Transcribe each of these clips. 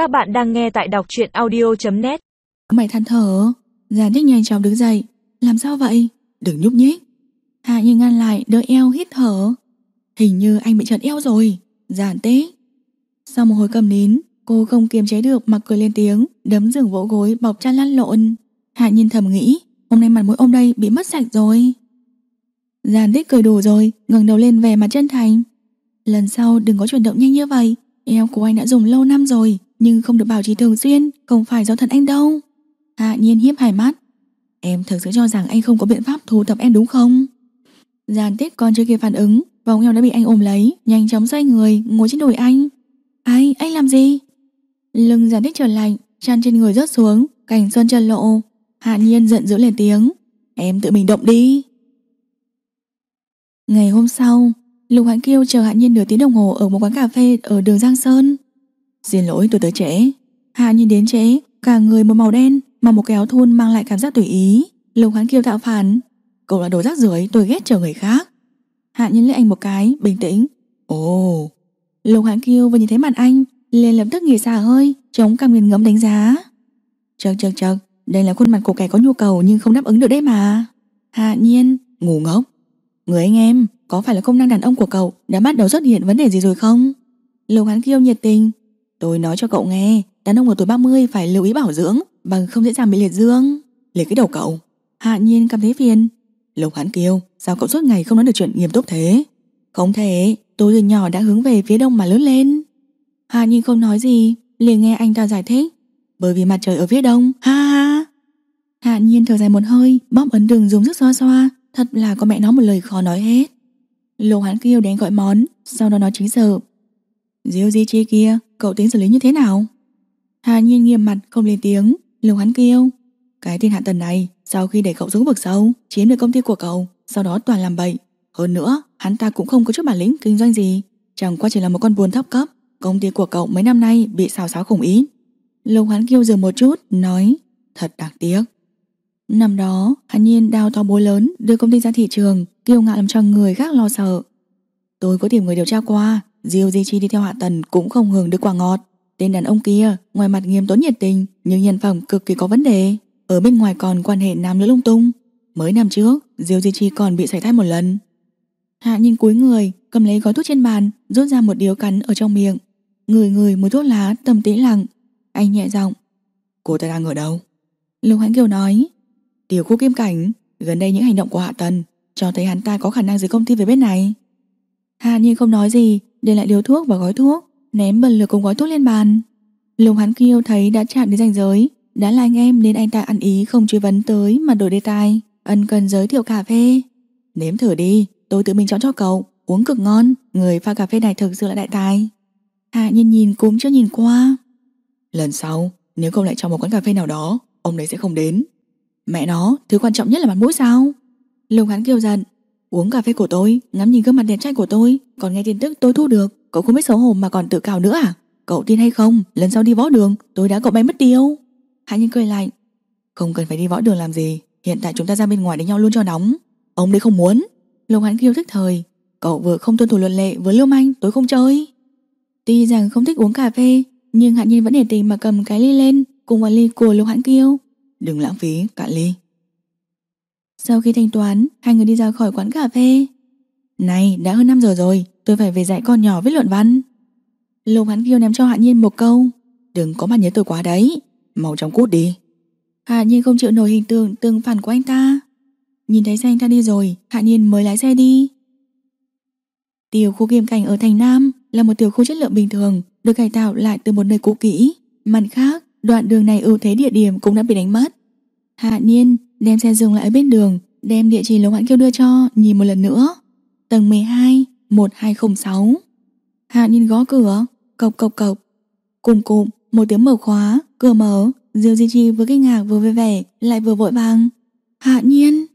Các bạn đang nghe tại đọc truyện audio.net Mày than thở Giàn thích nhanh chóng đứng dậy. Làm sao vậy? Đừng nhúc nhích. Hạ như ngăn lại đỡ eo hít thở. Hình như anh bị trật eo rồi. Giàn tế Sau một hồi cầm nín, Cô không kiềm chế được mà cười lên tiếng, Đấm giường vỗ gối bọc chăn lăn lộn. Hạ nhìn thầm nghĩ, Hôm nay mặt mũi ông đây bị mất sạch rồi. Giàn tích cười đủ rồi, ngẩng đầu lên về mặt chân thành. Lần sau đừng có chuyển động nhanh như vậy, Eo của anh đã dùng lâu năm rồi. Nhưng không được bảo trì thường xuyên Không phải do thật anh đâu. Hạ nhiên hiếp hai mắt. Em thực sự cho rằng anh không có biện pháp thu thập em đúng không? Giàn tích còn chưa kịp phản ứng Vòng eo đã bị anh ôm lấy Nhanh chóng xoay người ngồi trên đùi anh. Ai, anh làm gì? Lưng giàn tích trở lạnh Chăn trên người rớt xuống Cảnh xuân trần lộ. Hạ nhiên giận dữ lên tiếng. Em tự mình động đi. Ngày hôm sau Lục Hãn Kiêu chờ Hạ Nhiên nửa tiếng đồng hồ ở một quán cà phê ở đường Giang Sơn. Xin lỗi tôi tới trễ. Hạ nhìn đến trễ, cả người một màu đen mà một cái áo thun mang lại cảm giác tùy ý. Lục hắn Kiêu tạo phản. Cậu là đồ rác rưởi, tôi ghét chờ người khác. Hạ nhìn lấy anh một cái, bình tĩnh. Ồ. Lục hắn Kiêu vừa nhìn thấy mặt anh, liền lập tức nghỉ xa hơi, chống cằm nghiền ngẫm đánh giá. Chật chật chật, đây là khuôn mặt của kẻ có nhu cầu nhưng không đáp ứng được đấy mà. Hạ Nhiên, ngủ ngốc. Người anh em, có phải là công năng đàn ông của cậu đã bắt đầu xuất hiện vấn đề gì rồi không? Lục hắn Kiêu nhiệt tình. Tôi nói cho cậu nghe, đàn ông ở tuổi 30 phải lưu ý bảo dưỡng, bằng không dễ dàng bị liệt dương. Liệt cái đầu cậu. Hạ nhiên cảm thấy phiền. Lục Hán Kiêu, sao cậu suốt ngày không nói được chuyện nghiêm túc thế? Không thể, tôi từ nhỏ đã hướng về phía đông mà lớn lên. Hạ nhiên không nói gì, liền nghe anh ta giải thích. Bởi vì mặt trời ở phía đông, ha ha. Hạ nhiên thở dài một hơi, bóp ấn đường dùng sức xoa xoa, thật là có mẹ nó một lời khó nói hết. Lục hắn kêu đến gọi món Sau đó nói chính sự Diêu di chi kia Cậu tính xử lý như thế nào? Hà nhiên nghiêm mặt không lên tiếng. Lưu hắn kêu Cái tên hạ tần này Sau khi để cậu xuống vực sâu Chiếm được công ty của cậu Sau đó toàn làm bậy. Hơn nữa Hắn ta cũng không có chút bản lĩnh kinh doanh gì. Chẳng qua chỉ là một con buồn thấp cấp Công ty của cậu mấy năm nay bị xào xáo khủng ý. Lưu hắn kêu dừng một chút Nói Thật đáng tiếc. Năm đó, Hà Nhiên đào to bối lớn đưa công ty ra thị trường, kiêu ngạo làm cho người khác lo sợ. Tôi có tìm người điều tra qua, Diêu Di Chi đi theo Hạ Tần cũng không hưởng được quả ngọt. Tên đàn ông kia, ngoài mặt nghiêm tốn nhiệt tình, nhưng nhân phẩm cực kỳ có vấn đề. Ở bên ngoài còn quan hệ nam nữ lung tung. Mới năm trước, Diêu Di Chi còn bị sảy thai một lần. Hạ nhìn cúi người, cầm lấy gói thuốc trên bàn, rút ra một điếu cắn ở trong miệng. Người người mùi thuốc lá, tầm tĩnh lặng. Anh nhẹ giọng. Cô ta đang ở đâu? Lục Hãn Kiều nói. Tiểu khu kim cảnh Gần đây những hành động của Hạ Tần Cho thấy hắn ta có khả năng dưới công ty về bên này Hạ Nhiên không nói gì để lại liều thuốc và gói thuốc Ném bần lửa cùng gói thuốc lên bàn. Lùng hắn kêu thấy đã chạm đến ranh giới Đã là anh em nên anh ta ăn ý không truy vấn tới Mà đổi đề tài Ân cần giới thiệu cà phê. Nếm thử đi tôi tự mình chọn cho cậu Uống cực ngon Người pha cà phê này thực sự là đại tài. Hạ Nhiên nhìn cũng chưa nhìn qua. Lần sau nếu không lại cho một quán cà phê nào đó Ông đấy sẽ không đến. Mẹ nó, thứ quan trọng nhất là mặt mũi sao? lùng hắn kêu giận Uống cà phê của tôi, ngắm nhìn gương mặt đẹp trai của tôi Còn nghe tin tức tôi thu được. Cậu không biết xấu hổ mà còn tự cào nữa à? Cậu tin hay không, lần sau đi võ đường Tôi đã cậu bay mất tiêu. Hạ nhân cười lạnh Không cần phải đi võ đường làm gì Hiện tại chúng ta ra bên ngoài đánh nhau luôn cho nóng. Ông đây không muốn. Lục hắn kêu tức thời. Cậu vừa không tuân thủ luật lệ vừa lưu manh tôi không chơi. Tuy rằng không thích uống cà phê Nhưng Hạ Nhiên vẫn để tình mà cầm cái ly lên Cùng vào ly của Lục Hãn Kiêu. Đừng lãng phí, cạn ly. Sau khi thanh toán Hai người đi ra khỏi quán cà phê. Này, đã hơn 5 giờ rồi Tôi phải về dạy con nhỏ viết luận văn. Lục hắn kiêu ném cho Hạ Nhiên một câu. Đừng có mà nhớ tôi quá đấy. Mau chóng cút đi. Hạ Nhiên không chịu nổi hình tượng tương phản của anh ta. Nhìn thấy xe anh ta đi rồi Hạ Nhiên mới lái xe đi. Tiểu khu kiêm cảnh ở thành Nam Là một tiểu khu chất lượng bình thường Được cải tạo lại từ một nơi cũ kỹ. Mặt khác Đoạn đường này ưu thế địa điểm cũng đã bị đánh mất. Hạ Nhiên đem xe dừng lại ở bên đường, Đem địa chỉ Lục Hãn Kiêu đưa cho, Nhìn một lần nữa. Tầng 12 1206 Hạ Nhiên gõ cửa, Cộc cộc cộc. Cùng cụm, một tiếng mở khóa, Cửa mở. Diêu Di Chi vừa kinh ngạc vừa vui vẻ, Lại vừa vội vàng. Hạ Nhiên.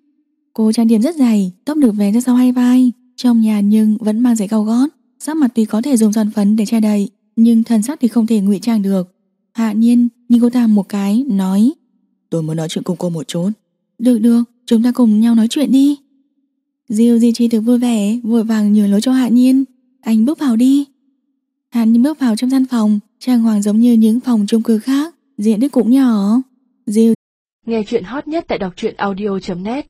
Cô trang điểm rất dày, Tóc được vén ra sau hai vai. Trong nhà nhưng vẫn mang giày cao gót. Sắc mặt tuy có thể dùng son phấn để che đậy, Nhưng thần sắc thì không thể ngụy trang được. Hạ nhiên nhìn cô ta một cái, Nói, Tôi muốn nói chuyện cùng cô một chút. Được được chúng ta cùng nhau nói chuyện đi. Diêu Di Chi thực vui vẻ Vội vàng nhường lối cho Hạ nhiên. Anh bước vào đi. Hạ nhiên bước vào trong gian phòng trang hoàng giống như những phòng chung cư khác, diện tích cũng nhỏ. Diêu Nghe chuyện hot nhất tại đọc truyện audio.net